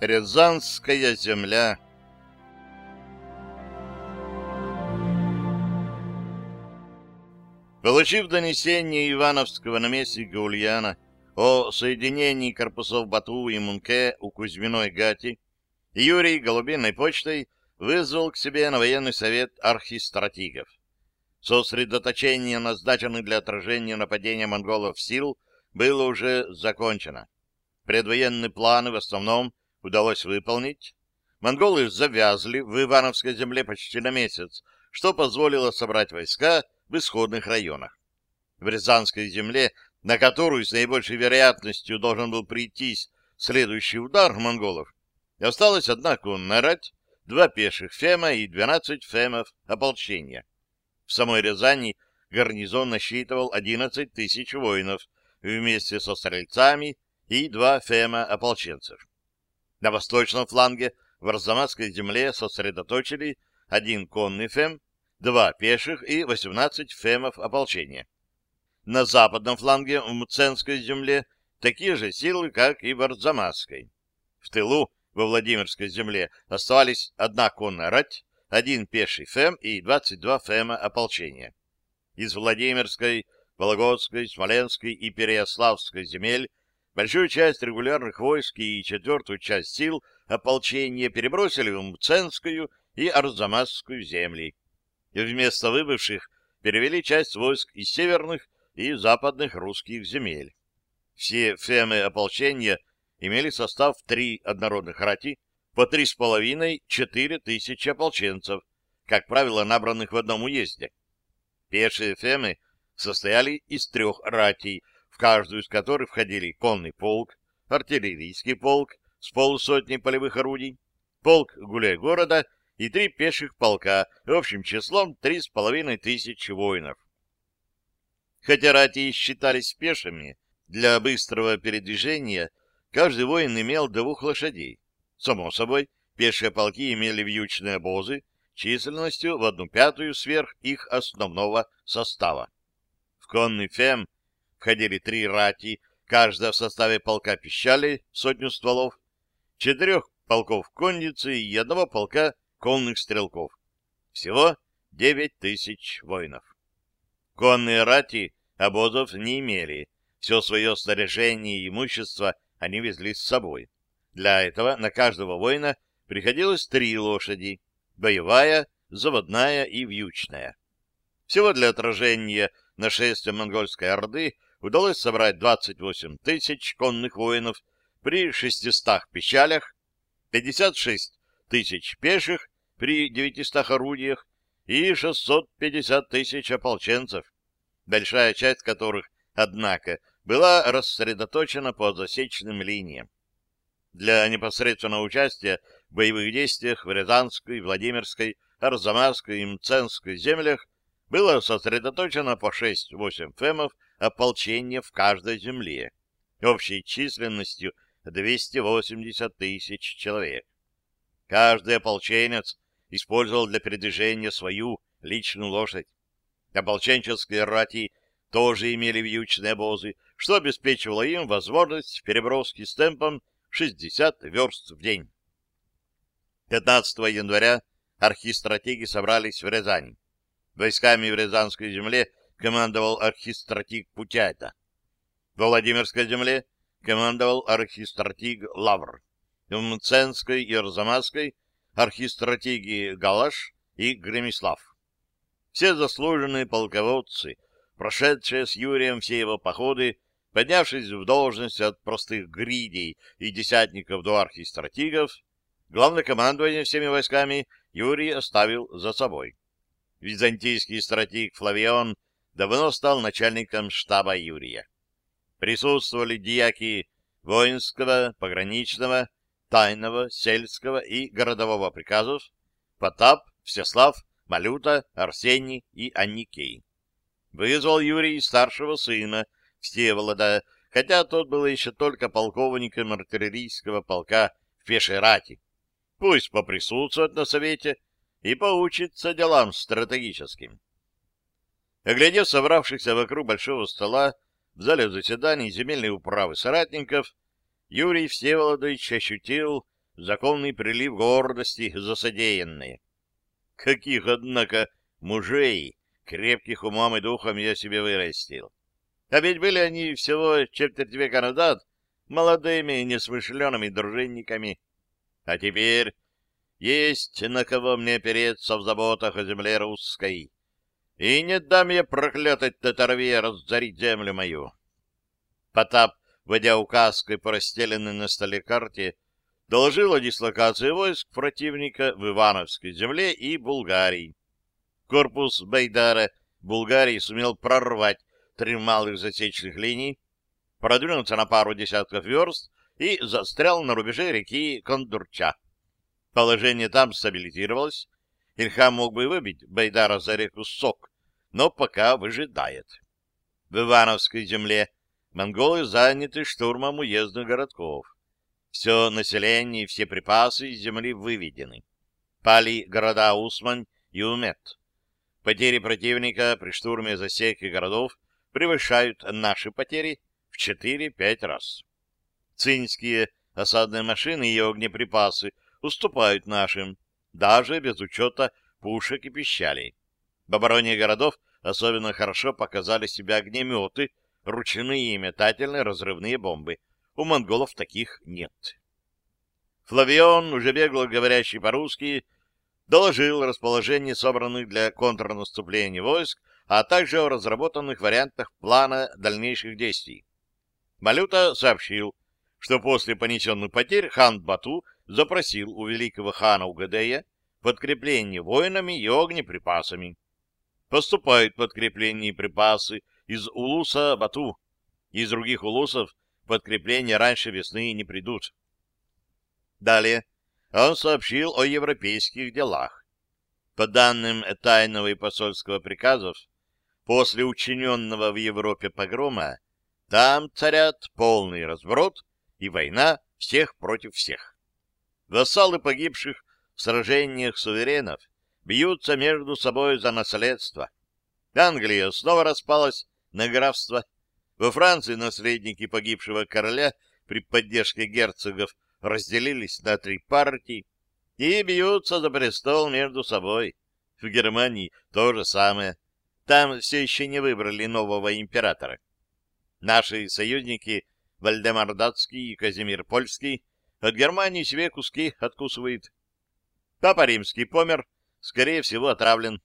Рязанская земля Получив донесение ивановского наместника Ульяна о соединении корпусов Бату и Мунке у Кузьминой Гати, Юрий голубиной почтой вызвал к себе на военный совет архистратигов. Сосредоточение назначенных для отражения нападения монголов сил было уже закончено. Предвоенные планы в основном удалось выполнить. Монголы завязли в Ивановской земле почти на месяц, что позволило собрать войска в исходных районах. В Рязанской земле, на которую с наибольшей вероятностью должен был прийтись следующий удар монголов, осталась одна конная два пеших фема и 12 фемов ополчения. В самой Рязани гарнизон насчитывал 11 тысяч воинов вместе со стрельцами и два фема ополченцев. На восточном фланге в Арзамасской земле сосредоточили один конный фем, два пеших и 18 фемов ополчения. На западном фланге в Мценской земле такие же силы, как и в Арзамасской. В тылу во Владимирской земле оставались одна конная рать, один пеший фем и 22 фема ополчения. Из Владимирской, Вологодской, Смоленской и Переяславской земель большую часть регулярных войск и четвертую часть сил ополчения перебросили в Мценскую и Арзамасскую земли и вместо выбывших перевели часть войск из северных и западных русских земель. Все фемы ополчения имели состав три однородных рати, по три с половиной-четыре тысячи ополченцев, как правило, набранных в одном уезде. Пешие фемы состояли из трех ратей, в каждую из которых входили конный полк, артиллерийский полк с полусотней полевых орудий, полк гуляй-города и три пеших полка, общим числом три с половиной тысячи воинов. Хотя ратии считались пешими, для быстрого передвижения каждый воин имел двух лошадей. Само собой, пешие полки имели вьючные обозы численностью в одну пятую сверх их основного состава. В конный фем входили три рати, каждая в составе полка пищали, сотню стволов, четырех полков конницы и одного полка конных стрелков. Всего девять тысяч воинов. Конные рати обозов не имели. Все свое снаряжение и имущество они везли с собой. Для этого на каждого воина приходилось три лошади — боевая, заводная и вьючная. Всего для отражения нашествия монгольской орды удалось собрать 28 тысяч конных воинов при 600 печалях, 56 тысяч пеших при 900 орудиях и 650 тысяч ополченцев, большая часть которых, однако, была рассредоточена по засечным линиям. Для непосредственного участия в боевых действиях в Рязанской, Владимирской, Арзамасской и Мценской землях было сосредоточено по 6-8 фемов ополчения в каждой земле, общей численностью 280 тысяч человек. Каждый ополченец использовал для передвижения свою личную лошадь. Ополченческие рати тоже имели вьючные обозы, что обеспечивало им возможность переброски с темпом 60 верст в день. 15 января архистратиги собрались в Рязани. Войсками в Рязанской земле командовал архистратиг Путяйта. Во Владимирской земле командовал архистратиг Лавр. В Мценской и Арзамасской архистратиги Галаш и Гремислав. Все заслуженные полководцы, прошедшие с Юрием все его походы, поднявшись в должность от простых гридей и десятников до архистратигов, главное командование всеми войсками Юрий оставил за собой. Византийский стратег Флавион давно стал начальником штаба Юрия. Присутствовали дьяки воинского, пограничного, тайного, сельского и городового приказов, Потап, Всеслав, Малюта, Арсений и Анникей. Вызвал Юрий старшего сына, Всеволода, хотя тот был еще только полковником артиллерийского полка в пешей рати. Пусть поприсутствует на совете и поучится делам стратегическим. Оглядев собравшихся вокруг большого стола в зале заседаний земельной управы соратников, Юрий Всеволодович ощутил законный прилив гордости за содеянное. Каких, однако, мужей, крепких умом и духом я себе вырастил. А ведь были они всего четверть века назад молодыми несмышленными дружинниками. А теперь есть на кого мне опереться в заботах о земле русской. И не дам я проклятой татарве разорить землю мою. Потап, водя указкой по расстеленной на столе карте, доложил о дислокации войск противника в Ивановской земле и Булгарии. Корпус Байдара Булгарии сумел прорвать три малых засечных линий, продвинулся на пару десятков верст и застрял на рубеже реки Кондурча. Положение там стабилизировалось. Ильхам мог бы выбить Байдара за реку Сок, но пока выжидает. В Ивановской земле монголы заняты штурмом уездных городков. Все население и все припасы из земли выведены. Пали города Усмань и Умет. Потери противника при штурме засек и городов превышают наши потери в 4-5 раз. Цинские осадные машины и огнеприпасы уступают нашим, даже без учета пушек и пищалей. В обороне городов особенно хорошо показали себя огнеметы, ручные и метательные разрывные бомбы. У монголов таких нет. Флавион, уже бегло говорящий по-русски, доложил расположение собранных для контрнаступления войск, а также о разработанных вариантах плана дальнейших действий. Малюта сообщил, что после понесенных потерь хан Бату запросил у великого хана Угадея подкрепление воинами и огнеприпасами. Поступают подкрепления и припасы из Улуса Бату. Из других улусов подкрепления раньше весны не придут. Далее он сообщил о европейских делах. По данным тайного и посольского приказов, после учиненного в Европе погрома, там царят полный разброд и война всех против всех. Вассалы погибших в сражениях суверенов бьются между собой за наследство. Англия снова распалась на графство. Во Франции наследники погибшего короля при поддержке герцогов разделились на три партии и бьются за престол между собой. В Германии то же самое. Там все еще не выбрали нового императора. Наши союзники Вальдемар Датский и Казимир Польский от Германии себе куски откусывают. Папа Римский помер, скорее всего, отравлен.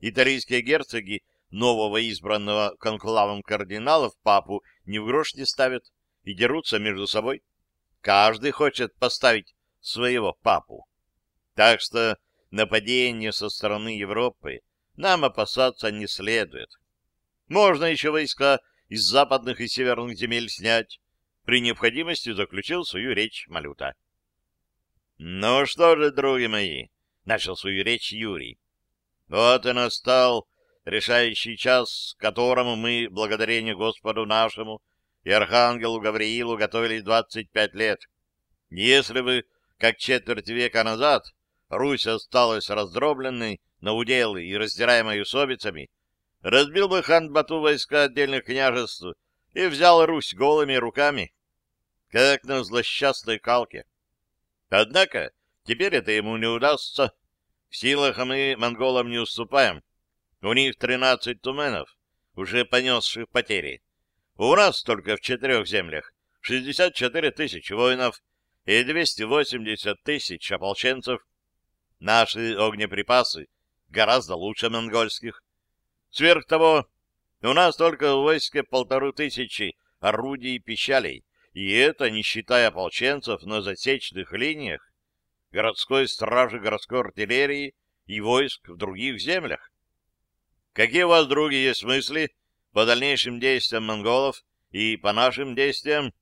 Италийские герцоги нового избранного конклавом кардиналов папу ни в грош не ставят и дерутся между собой. Каждый хочет поставить своего папу. Так что нападение со стороны Европы нам опасаться не следует. Можно еще войска из западных и северных земель снять. При необходимости заключил свою речь Малюта. — Ну что же, други мои, — начал свою речь Юрий. — Вот и настал решающий час, к которому мы, благодарение Господу нашему, и архангелу Гавриилу готовились 25 лет. Если бы, как четверть века назад, Русь осталась раздробленной на уделы и раздираемой усобицами, разбил бы хан Бату войска отдельных княжеств и взял Русь голыми руками, как на злосчастной калке. Однако теперь это ему не удастся. В силах мы монголам не уступаем. У них тринадцать туменов, уже понесших потери. У нас только в четырех землях 64 тысячи воинов и 280 тысяч ополченцев. Наши огнеприпасы гораздо лучше монгольских. Сверх того, у нас только в войске полторы тысячи орудий и пищалей, и это не считая ополченцев на засечных линиях, городской стражи городской артиллерии и войск в других землях. Какие у вас, други, есть мысли по дальнейшим действиям монголов и по нашим действиям,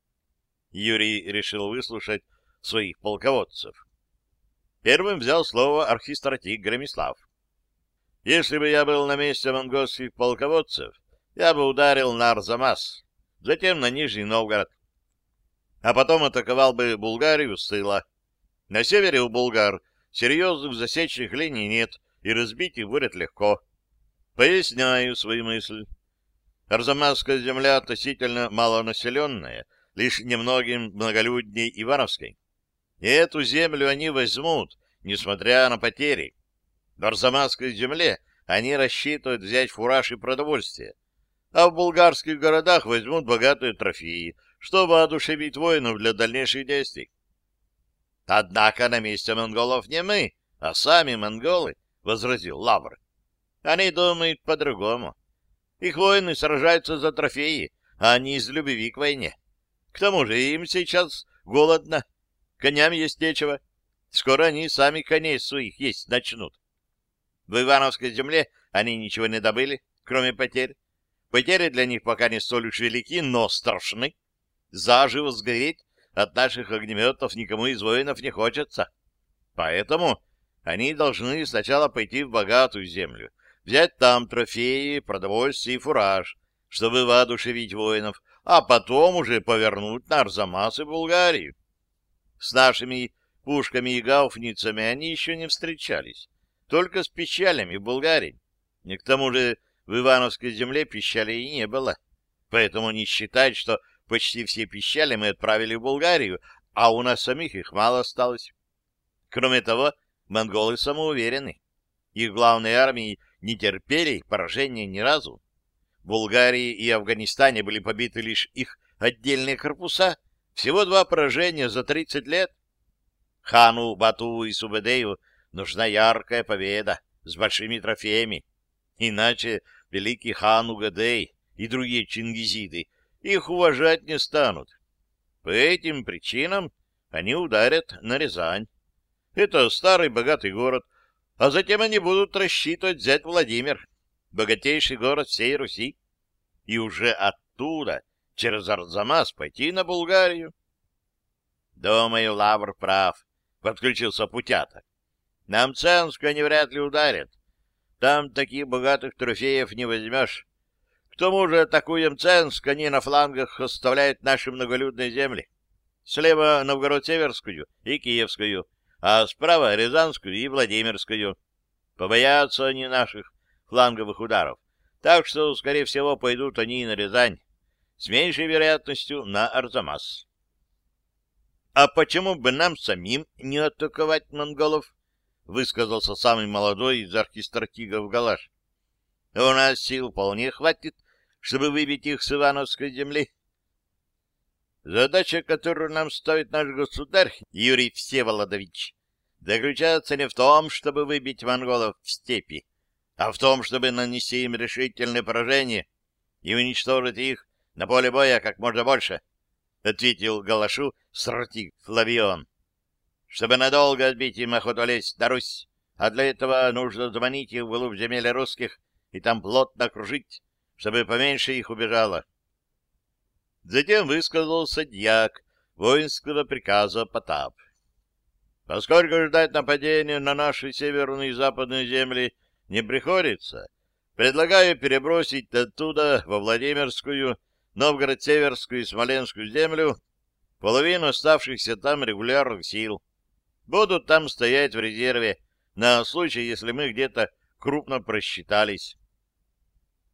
Юрий решил выслушать своих полководцев. Первым взял слово архистратик Гремислав. Если бы я был на месте монгольских полководцев, я бы ударил на Арзамас, затем на Нижний Новгород, а потом атаковал бы Булгарию с тыла. На севере у булгар серьезных засечных линий нет, и разбить их будет легко. Поясняю свои мысли. Арзамасская земля относительно малонаселенная, лишь немногим многолюдней Ивановской. И эту землю они возьмут, несмотря на потери. В Арзамасской земле они рассчитывают взять фураж и продовольствие, а в булгарских городах возьмут богатые трофеи, чтобы одушевить воинов для дальнейших действий. Однако на месте монголов не мы, а сами монголы, — возразил Лавр. Они думают по-другому. Их воины сражаются за трофеи, а не из любви к войне. К тому же им сейчас голодно, коням есть нечего. Скоро они сами коней своих есть начнут. В Ивановской земле они ничего не добыли, кроме потерь. Потери для них пока не столь уж велики, но страшны. Заживо сгореть от наших огнеметов никому из воинов не хочется. Поэтому они должны сначала пойти в богатую землю, взять там трофеи, продовольствие и фураж, чтобы воодушевить воинов, а потом уже повернуть на Арзамас и Булгарию. С нашими пушками и гауфницами они еще не встречались, только с пищалями в Булгарии. И к тому же в Ивановской земле пищалей не было. Поэтому не считать, что почти все пищали мы отправили в Булгарию, а у нас самих их мало осталось. Кроме того, монголы самоуверены. Их главные армии не терпели поражения ни разу. В Булгарии и Афганистане были побиты лишь их отдельные корпуса. Всего два поражения за 30 лет. Хану, Бату и Субедею нужна яркая победа с большими трофеями. Иначе великий хан Угадей и другие чингизиды их уважать не станут. По этим причинам они ударят на Рязань. Это старый богатый город, а затем они будут рассчитывать взять Владимир, богатейший город всей Руси, и уже оттуда, через Арзамас, пойти на Булгарию. Думаю, Лавр прав, — подключился Путята. Нам Ценск они вряд ли ударят. Там таких богатых трофеев не возьмешь. К тому же атакуем Ценск, они на флангах оставляют наши многолюдные земли. Слева Новгород-Северскую и Киевскую, а справа Рязанскую и Владимирскую. Побоятся они наших фланговых ударов, так что, скорее всего, пойдут они на Рязань, с меньшей вероятностью на Арзамас. А почему бы нам самим не атаковать монголов? Высказался самый молодой из архистратигов Галаш. У нас сил вполне хватит, чтобы выбить их с Ивановской земли. Задача, которую нам ставит наш государь, Юрий Всеволодович, заключается не в том, чтобы выбить монголов в степи, а в том, чтобы нанести им решительное поражение и уничтожить их на поле боя как можно больше, — ответил Галашу стратик Флавион. — Чтобы надолго отбить им охоту лезть на Русь, а для этого нужно заманить их в глубь земель русских и там плотно окружить, чтобы поменьше их убежало. Затем высказался дьяк воинского приказа Потап. Поскольку ждать нападения на наши северные и западные земли не приходится, предлагаю перебросить оттуда во Владимирскую, Новгород-Северскую и Смоленскую землю половину оставшихся там регулярных сил. Будут там стоять в резерве на случай, если мы где-то крупно просчитались.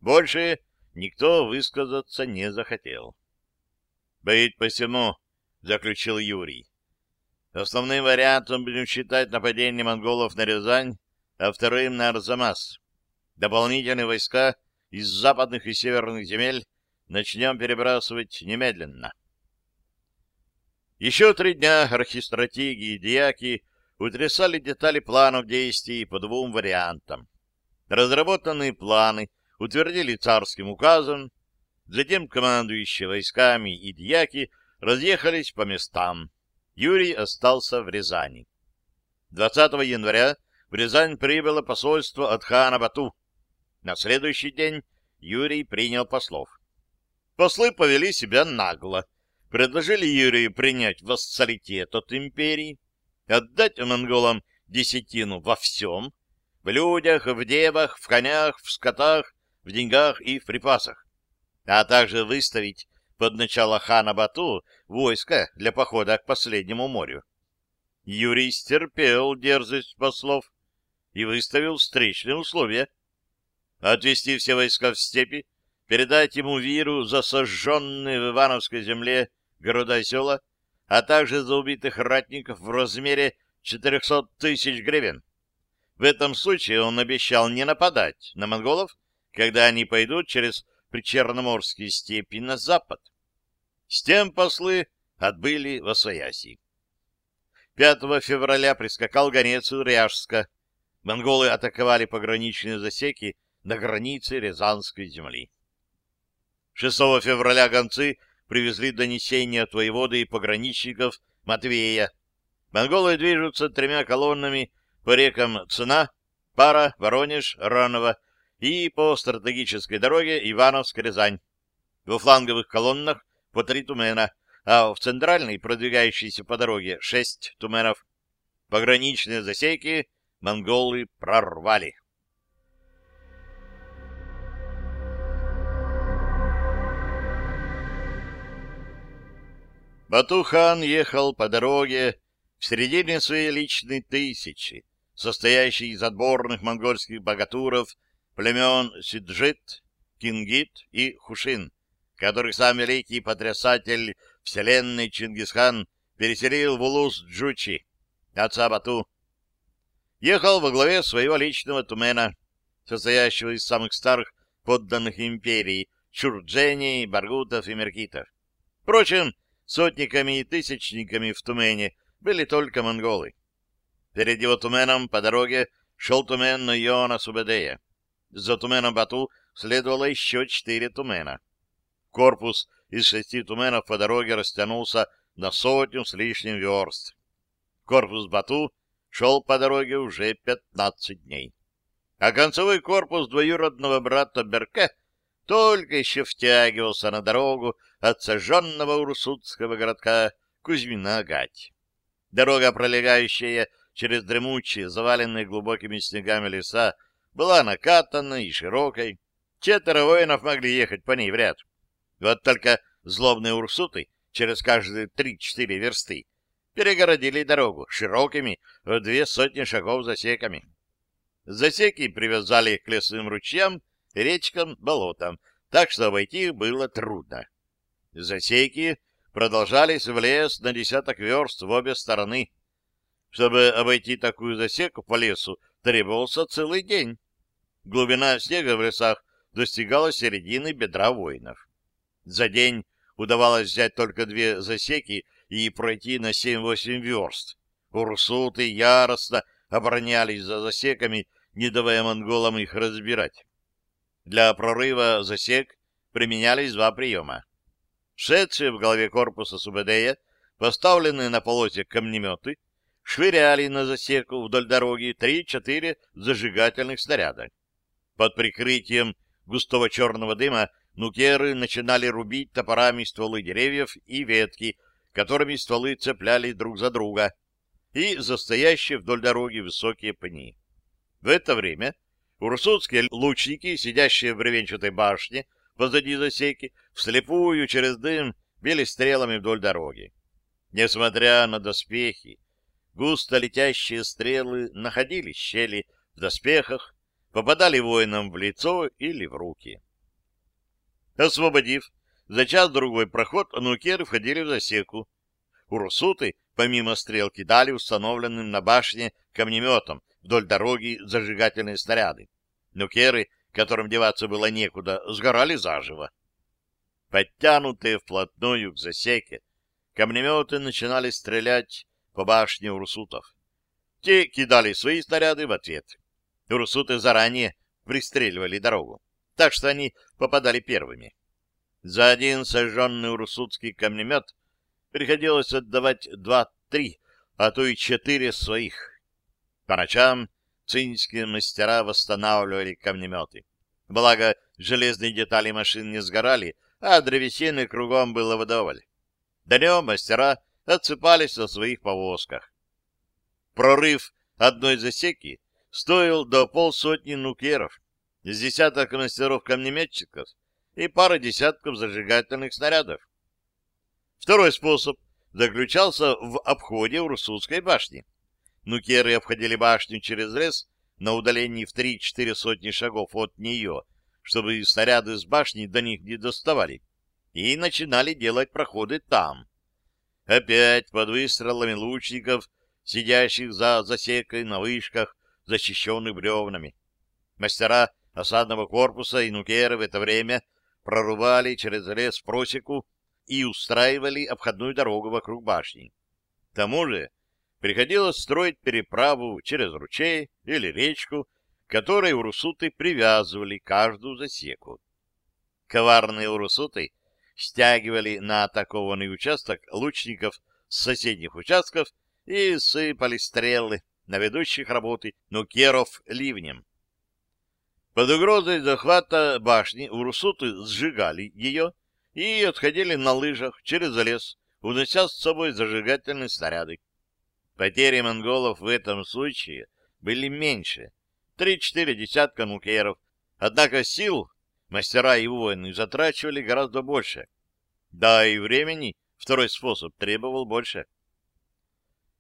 Больше никто высказаться не захотел. — Быть посему, — заключил Юрий. Основным вариантом будем считать нападение монголов на Рязань, а вторым на Арзамас. Дополнительные войска из западных и северных земель начнем перебрасывать немедленно. Еще три дня архистратиги и диаки утрясали детали планов действий по двум вариантам. Разработанные планы утвердили царским указом, затем командующие войсками и дьяки разъехались по местам. Юрий остался в Рязани. 20 января в Рязань прибыло посольство от хана Бату. На следующий день Юрий принял послов. Послы повели себя нагло, предложили Юрию принять вассалитет от империи, отдать монголам десятину во всем, в людях, в девах, в конях, в скотах, в деньгах и в припасах, а также выставить под начало хана Бату войско для похода к последнему морю. Юрий стерпел дерзость послов и выставил встречные условия. Отвести все войска в степи, передать ему виру за сожженные в Ивановской земле города и села, а также за убитых ратников в размере 400 тысяч гривен. В этом случае он обещал не нападать на монголов, когда они пойдут через причерноморские степи на запад. С тем послы отбыли в Освояси. 5 февраля прискакал гонец из Ряжска. Монголы атаковали пограничные засеки на границе Рязанской земли. 6 февраля гонцы привезли донесение от воеводы и пограничников Матвея. Монголы движутся тремя колоннами по рекам Цена, Пара, Воронеж, Раново и по стратегической дороге Ивановск-Рязань. Во фланговых колоннах по три тумена, а в центральной, продвигающейся по дороге, шесть туменов. Пограничные засеки монголы прорвали. Батухан ехал по дороге в середине своей личной тысячи, состоящей из отборных монгольских богатуров племен Сиджит, Кингит и Хушин, которых сам великий потрясатель вселенной Чингисхан переселил в Улус-Джучи, отца Бату. Ехал во главе своего личного тумена, состоящего из самых старых подданных империи, чурдженей, баргутов и меркитов. Впрочем, Сотниками и тысячниками в Тумене были только монголы. Перед его Туменом по дороге шел Тумен Нойона Субедея. За Туменом Бату следовало еще четыре Тумена. Корпус из шести Туменов по дороге растянулся на сотню с лишним верст. Корпус Бату шел по дороге уже пятнадцать дней. А концевой корпус двоюродного брата Берке только еще втягивался на дорогу от сожженного урсутского городка Кузьмина-Гать. Дорога, пролегающая через дремучие, заваленные глубокими снегами леса, была накатанной и широкой. Четверо воинов могли ехать по ней в ряд. Вот только злобные урсуты через каждые три-четыре версты перегородили дорогу широкими в две сотни шагов засеками. Засеки привязали к лесным ручьям речкам, болотам, так что обойти их было трудно. Засеки продолжались в лес на десяток верст в обе стороны. Чтобы обойти такую засеку по лесу, требовался целый день. Глубина снега в лесах достигала середины бедра воинов. За день удавалось взять только две засеки и пройти на семь-восемь верст. Урсуты яростно оборонялись за засеками, не давая монголам их разбирать. Для прорыва засек применялись два приема. Шедшие в голове корпуса СУБД, поставленные на полосе камнеметы, швыряли на засеку вдоль дороги три-четыре зажигательных снаряда. Под прикрытием густого черного дыма нукеры начинали рубить топорами стволы деревьев и ветки, которыми стволы цеплялись друг за друга, и застоящие вдоль дороги высокие пни. В это время Урсутские лучники, сидящие в бревенчатой башне позади засеки, вслепую через дым били стрелами вдоль дороги. Несмотря на доспехи, густо летящие стрелы находили щели в доспехах, попадали воинам в лицо или в руки. Освободив за час-другой проход, нукеры входили в засеку. Урсуты, помимо стрел, кидали установленным на башне камнеметом вдоль дороги зажигательные снаряды. Нукеры, которым деваться было некуда, сгорали заживо. Подтянутые вплотную к засеке, камнеметы начинали стрелять по башне урсутов. Те кидали свои снаряды в ответ. Урсуты заранее пристреливали дорогу, так что они попадали первыми. За один сожженный урсутский камнемет приходилось отдавать два-три, а то и четыре своих. По ночам цинские мастера восстанавливали камнеметы. Благо, железные детали машин не сгорали, а древесины кругом было вдоволь. Днем мастера отсыпались на своих повозках. Прорыв одной засеки стоил до полсотни нукеров, с десяток мастеров-камнеметчиков и пара десятков зажигательных снарядов. Второй способ заключался в обходе Урсутской башни. Нукеры обходили башню через лес на удалении в три-четыре сотни шагов от нее, чтобы снаряды с башни до них не доставали, и начинали делать проходы там. Опять под выстрелами лучников, сидящих за засекой на вышках, защищенных бревнами. Мастера осадного корпуса и нукеры в это время прорубали через лес просеку и устраивали обходную дорогу вокруг башни. К тому же приходилось строить переправу через ручей или речку, которой урусуты привязывали каждую засеку. Коварные урусуты стягивали на атакованный участок лучников с соседних участков и сыпали стрелы на ведущих работы нукеров ливнем. Под угрозой захвата башни урусуты сжигали ее и отходили на лыжах через лес, унося с собой зажигательные снаряды. Потери монголов в этом случае были меньше, три-четыре десятка нукеров, однако сил мастера и воины затрачивали гораздо больше. Да и времени второй способ требовал больше.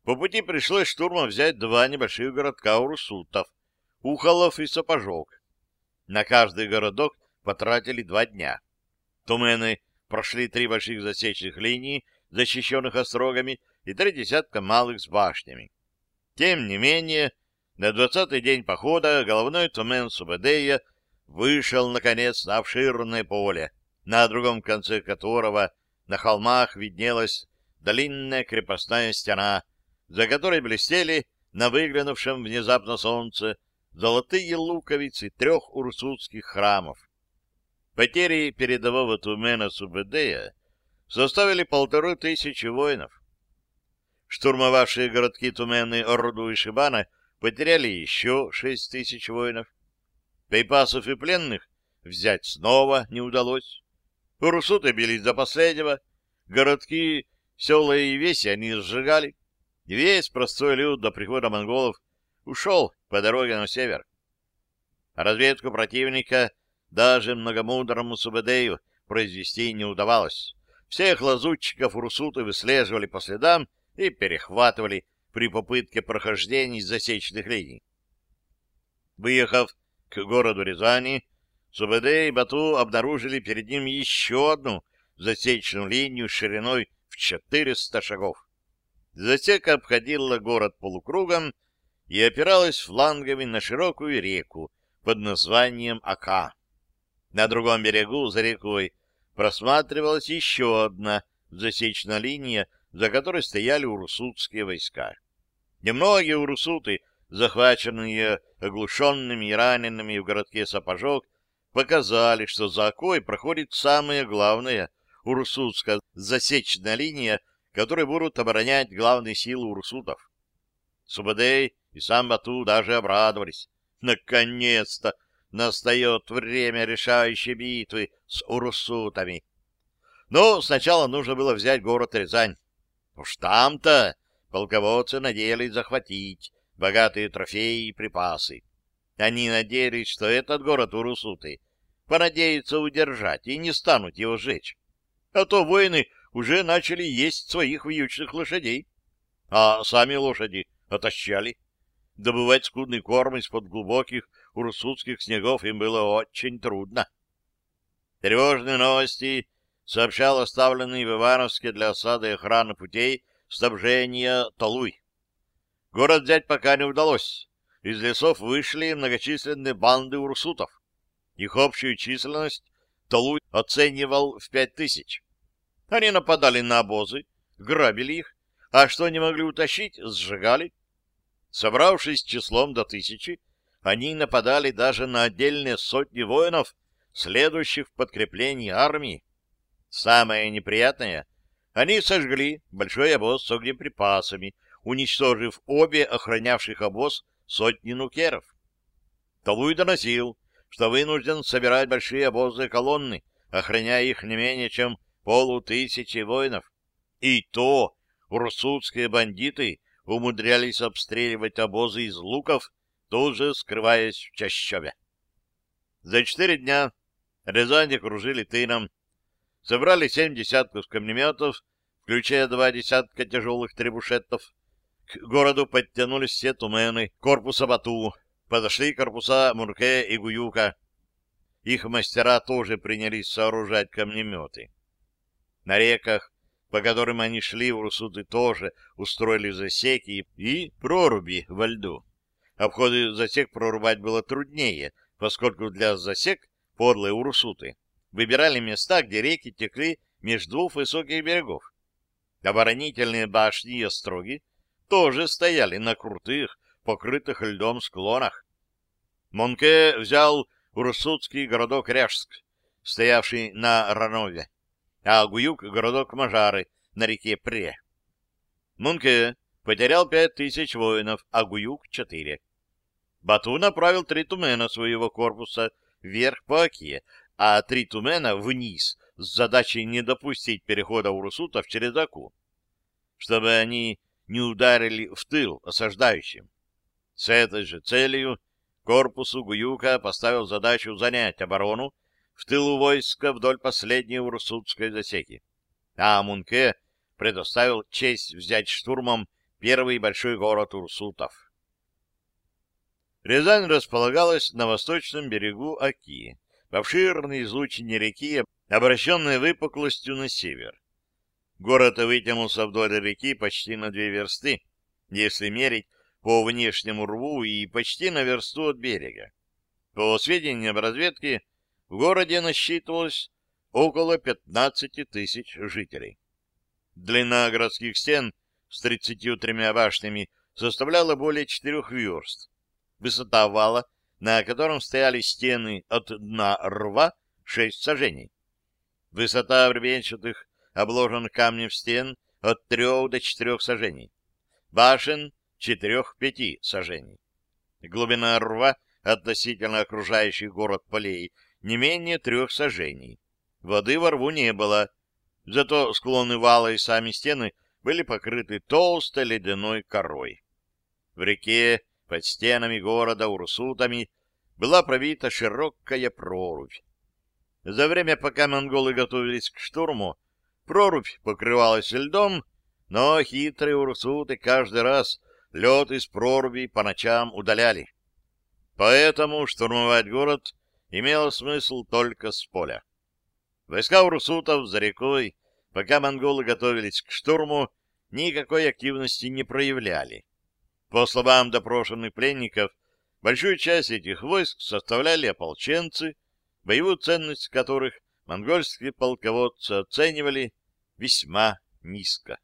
По пути пришлось штурмом взять два небольших городка урусутов — Ухолов и Сапожок. На каждый городок потратили два дня. Тумены прошли три больших засечных линии, защищенных острогами, и три десятка малых с башнями. Тем не менее, на двадцатый день похода головной тумен Субадея вышел, наконец, на обширное поле, на другом конце которого на холмах виднелась длинная крепостная стена, за которой блестели на выглянувшем внезапно солнце золотые луковицы трех урсутских храмов. Потери передового тумена Субедея составили полторы тысячи воинов. Штурмовавшие городки Тумены, Орду и Шибана потеряли еще шесть тысяч воинов. Припасов и пленных взять снова не удалось. Урусуты бились до последнего. Городки, села и веси они сжигали. Весь простой люд до прихода монголов ушел по дороге на север. Разведку противника даже многомудрому Субедею произвести не удавалось. Всех лазутчиков Урсуты выслеживали по следам и перехватывали при попытке прохождения засечных линий. Выехав к городу Рязани, Субэдэ и Бату обнаружили перед ним еще одну засечную линию шириной в 400 шагов. Засека обходила город полукругом и опиралась флангами на широкую реку под названием Ака. На другом берегу, за рекой, просматривалась еще одна засечная линия, за которой стояли урусутские войска. Немногие урусуты, захваченные оглушенными и ранеными в городке Сапожок, показали, что за Окой проходит самая главная урусутская засечная линия, которой будут оборонять главные силы урусутов. Субадей и сам Бату даже обрадовались. Наконец-то настает время решающей битвы с урусутами. Но сначала нужно было взять город Рязань. Уж там-то полководцы надеялись захватить богатые трофеи и припасы. Они надеялись, что этот город Урусуты понадеются удержать и не станут его сжечь. А то воины уже начали есть своих вьючных лошадей. А сами лошади отощали. Добывать скудный корм из-под глубоких урсутских снегов им было очень трудно. Тревожные новости сообщал оставленный в Ивановске для осады и охраны путей снабжения Толуй. Город взять пока не удалось. Из лесов вышли многочисленные банды урсутов. Их общую численность Толуй оценивал в пять тысяч. Они нападали на обозы, грабили их, а что не могли утащить, сжигали. Собравшись числом до тысячи, они нападали даже на отдельные сотни воинов, следующих в подкреплении армии. Самое неприятное, они сожгли большой обоз с огнеприпасами, уничтожив обе охранявших обоз сотни нукеров. Талуй доносил, что вынужден собирать большие обозы колонны, охраняя их не менее чем полутысячи воинов. И то урсутские бандиты умудрялись обстреливать обозы из луков, тут же скрываясь в чащобе. За четыре дня Рязань окружили тыном, Собрали семь десятков камнеметов, включая два десятка тяжелых требушетов. К городу подтянулись все тумены корпуса Бату, подошли корпуса Мурке и Гуюка. Их мастера тоже принялись сооружать камнеметы. На реках по которым они шли, урсуты тоже устроили засеки и проруби во льду. Обходы засек прорубать было труднее, поскольку для засек подлые урсуты выбирали места, где реки текли между двух высоких берегов. Оборонительные башни и остроги тоже стояли на крутых, покрытых льдом склонах. Монке взял урсутский городок Ряжск, стоявший на Ранове, а Гуюк — городок Мажары на реке Пре. Мунке потерял пять тысяч воинов, а Гуюк — четыре. Бату направил три тумена своего корпуса вверх по Оке, а три тумена вниз с задачей не допустить перехода урусутов через Аку, чтобы они не ударили в тыл осаждающим. С этой же целью корпусу Гуюка поставил задачу занять оборону в тылу войска вдоль последней урсутской засеки, а Мунке предоставил честь взять штурмом первый большой город урсутов. Рязань располагалась на восточном берегу Оки, в обширной излучине реки, обращенной выпуклостью на север. Город вытянулся вдоль реки почти на две версты, если мерить по внешнему рву и почти на версту от берега. По сведениям разведки, в городе насчитывалось около 15 тысяч жителей. Длина городских стен с 33 башнями составляла более четырех верст. Высота вала, на котором стояли стены от дна рва, 6 сажений. Высота бревенчатых, обложенных камнем стен, от 3 до 4 сажений. Башен 4-5 сажений. Глубина рва относительно окружающих город полей не менее трех сажений. Воды во рву не было, зато склоны вала и сами стены были покрыты толстой ледяной корой. В реке под стенами города урсутами была пробита широкая прорубь. За время, пока монголы готовились к штурму, прорубь покрывалась льдом, но хитрые урсуты каждый раз лед из проруби по ночам удаляли. Поэтому штурмовать город имело смысл только с поля. Войска урсутов за рекой, пока монголы готовились к штурму, никакой активности не проявляли. По словам допрошенных пленников, большую часть этих войск составляли ополченцы, боевую ценность которых монгольские полководцы оценивали весьма низко.